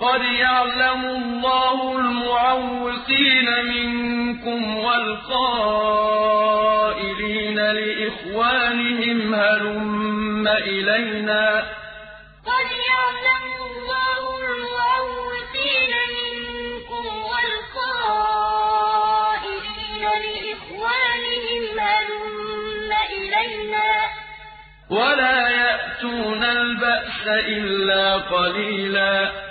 قد يعلم الله المعوقين منكم والقائلين لإخوانهم هلم إلينا قد يعلم الله المعوقين منكم والقائلين لإخوانهم هلم إلينا ولا يأتون البأس إلا قليلا